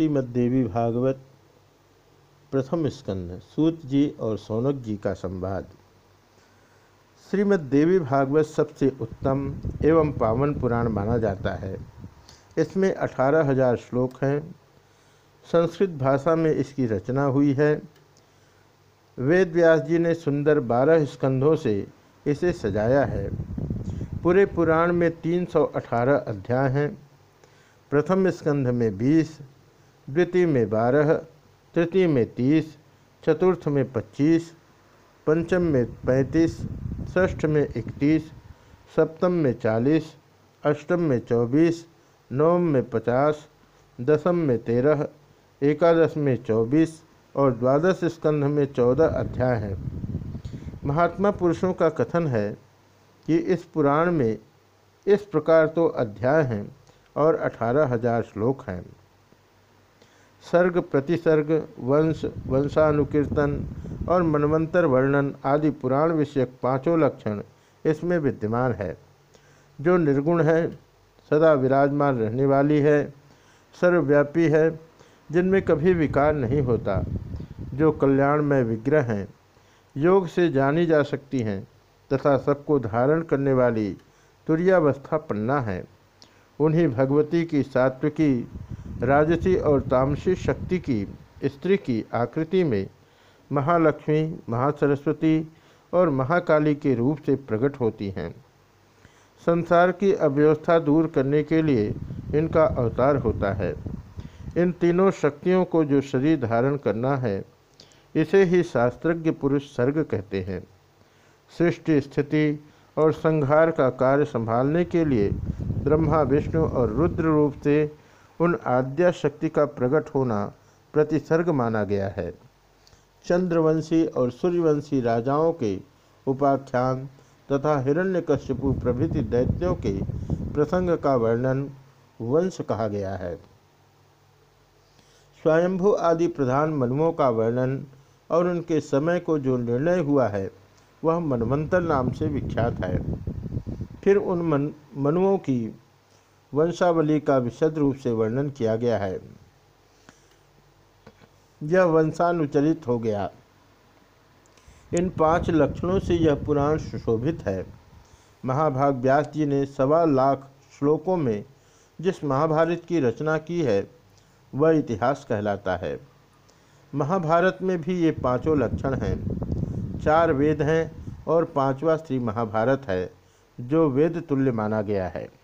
श्रीमद्देवी भागवत प्रथम स्कंद सूत जी और सोनक जी का संवाद। श्रीमद्देवी भागवत सबसे उत्तम एवं पावन पुराण माना जाता है। इसमें अठारह हज़ार श्लोक हैं। संस्कृत भाषा में इसकी रचना हुई है। वेद व्यास जी ने सुंदर बारह स्कंधों से इसे सजाया है। पूरे पुराण में 318 अध्याय हैं। प्रथम स्कंध में 20, द्वितीय में 12, तृतीय में 30, चतुर्थ में 25, पंचम में 35, षष्ठ में 31, सप्तम में 40, अष्टम में 24, नवम में 50, दसम में 13, एकादश में 24 और द्वादश स्कंध में 14 अध्याय हैं। महात्मा पुरुषों का कथन है कि इस पुराण में इस प्रकार तो अध्याय हैं और अठारह हज़ार श्लोक हैं। सर्ग, प्रतिसर्ग, वंश, वंशानुकीर्तन और मनवंतर वर्णन आदि पुराण विषयक पाँचों लक्षण इसमें विद्यमान है। जो निर्गुण है, सदा विराजमान रहने वाली है, सर्वव्यापी है, जिनमें कभी विकार नहीं होता, जो कल्याणमय विग्रह हैं। योग से जानी जा सकती हैं तथा सबको धारण करने वाली तुरियावस्था पन्ना है। उन्हीं भगवती की सात्विकी राजसी और तामसी शक्ति की, स्त्री की आकृति में महालक्ष्मी, महासरस्वती और महाकाली के रूप से प्रकट होती हैं। संसार की अव्यवस्था दूर करने के लिए इनका अवतार होता है। इन तीनों शक्तियों को जो शरीर धारण करना है, इसे ही शास्त्रज्ञ पुरुष सर्ग कहते हैं। सृष्टि, स्थिति और संहार का कार्य संभालने के लिए ब्रह्मा, विष्णु और रुद्र रूप से उन आद्या शक्ति का प्रकट होना प्रतिसर्ग माना गया है। चंद्रवंशी और सूर्यवंशी राजाओं के उपाख्यान तथा हिरण्यकश्यपु प्रभृति दैत्यों के प्रसंग का वर्णन वंश कहा गया है। स्वयंभू आदि प्रधान मनुओं का वर्णन और उनके समय को जो निर्णय हुआ है, वह मनवंतर नाम से विख्यात है। फिर उन मन मनुओं की वंशावली का विशद रूप से वर्णन किया गया है। यह वंशानुचरित हो गया। इन पाँच लक्षणों से यह पुराण सुशोभित है। महाभाग व्यास जी ने सवा लाख श्लोकों में जिस महाभारत की रचना की है, वह इतिहास कहलाता है। महाभारत में भी ये पाँचों लक्षण हैं। चार वेद हैं और पांचवा श्री महाभारत है, जो वेद तुल्य माना गया है।